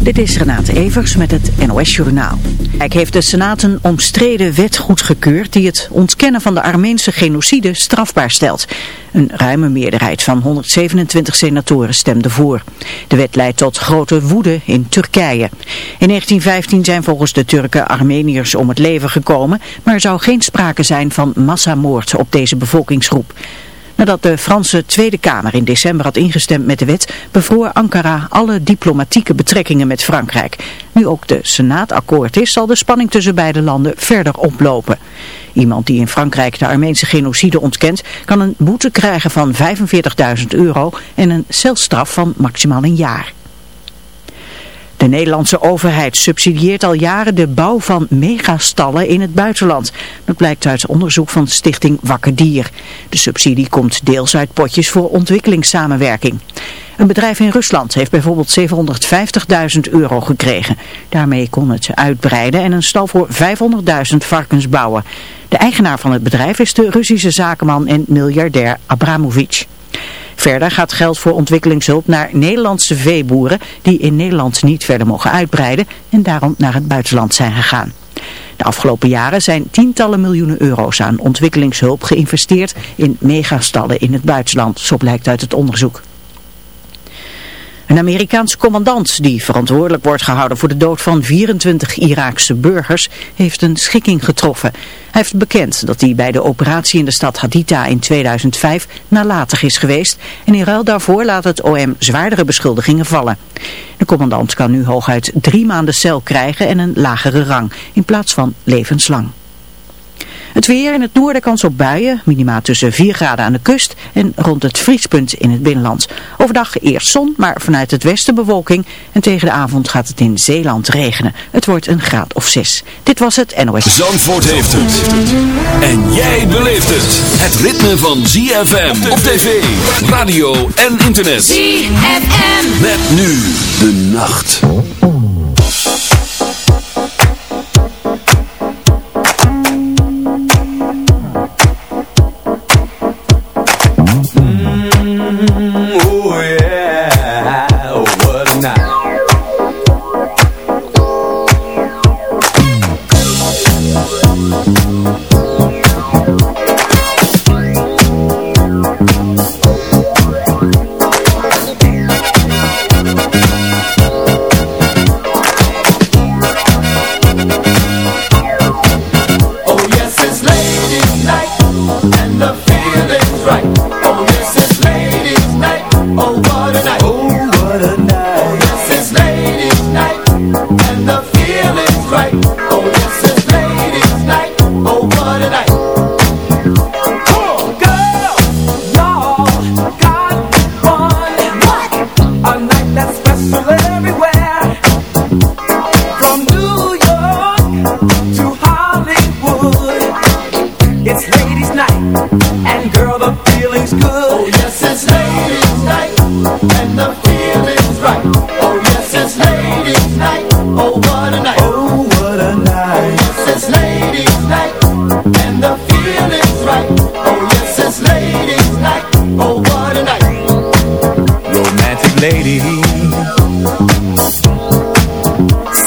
Dit is Renate Evers met het NOS Journaal. Hij heeft de Senaat een omstreden wet goedgekeurd die het ontkennen van de Armeense genocide strafbaar stelt. Een ruime meerderheid van 127 senatoren stemde voor. De wet leidt tot grote woede in Turkije. In 1915 zijn volgens de Turken Armeniërs om het leven gekomen, maar er zou geen sprake zijn van massamoord op deze bevolkingsgroep. Nadat de Franse Tweede Kamer in december had ingestemd met de wet, bevroor Ankara alle diplomatieke betrekkingen met Frankrijk. Nu ook de Senaat akkoord is, zal de spanning tussen beide landen verder oplopen. Iemand die in Frankrijk de Armeense genocide ontkent, kan een boete krijgen van 45.000 euro en een celstraf van maximaal een jaar. De Nederlandse overheid subsidieert al jaren de bouw van megastallen in het buitenland. Dat blijkt uit onderzoek van stichting Wakker Dier. De subsidie komt deels uit potjes voor ontwikkelingssamenwerking. Een bedrijf in Rusland heeft bijvoorbeeld 750.000 euro gekregen. Daarmee kon het uitbreiden en een stal voor 500.000 varkens bouwen. De eigenaar van het bedrijf is de Russische zakenman en miljardair Abramovic. Verder gaat geld voor ontwikkelingshulp naar Nederlandse veeboeren die in Nederland niet verder mogen uitbreiden en daarom naar het buitenland zijn gegaan. De afgelopen jaren zijn tientallen miljoenen euro's aan ontwikkelingshulp geïnvesteerd in megastallen in het buitenland, zo blijkt uit het onderzoek. Een Amerikaans commandant die verantwoordelijk wordt gehouden voor de dood van 24 Iraakse burgers heeft een schikking getroffen. Hij heeft bekend dat hij bij de operatie in de stad Haditha in 2005 nalatig is geweest en in ruil daarvoor laat het OM zwaardere beschuldigingen vallen. De commandant kan nu hooguit drie maanden cel krijgen en een lagere rang in plaats van levenslang. Het weer in het noorden kans op buien, minima tussen 4 graden aan de kust en rond het vriespunt in het binnenland. Overdag eerst zon, maar vanuit het westen bewolking en tegen de avond gaat het in Zeeland regenen. Het wordt een graad of 6. Dit was het NOS. Zandvoort heeft het. En jij beleeft het. Het ritme van ZFM op tv, radio en internet. ZFM. Met nu de nacht.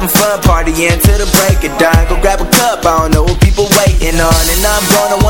having fun, partying till the break of dawn. Go grab a cup, I don't know what people waiting on. And I'm gonna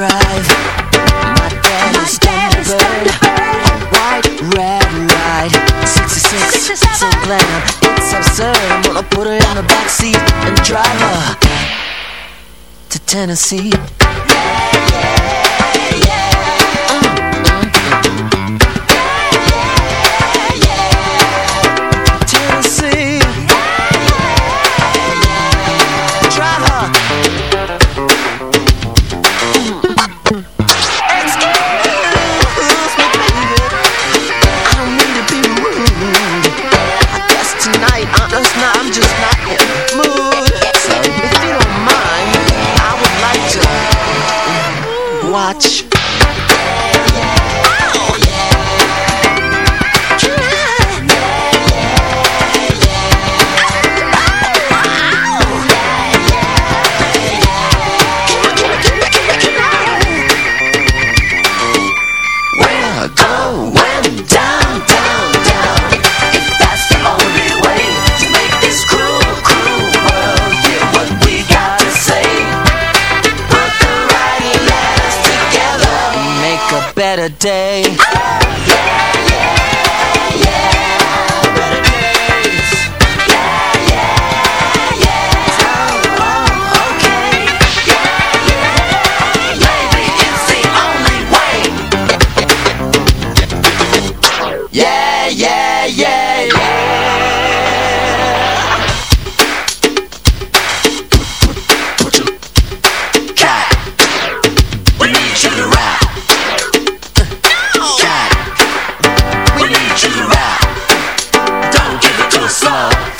drive. My dad is Thunderbird. White, red light. 66, 67. so glad it's absurd. I'm gonna put her in the backseat and drive her to Tennessee. better day. slow.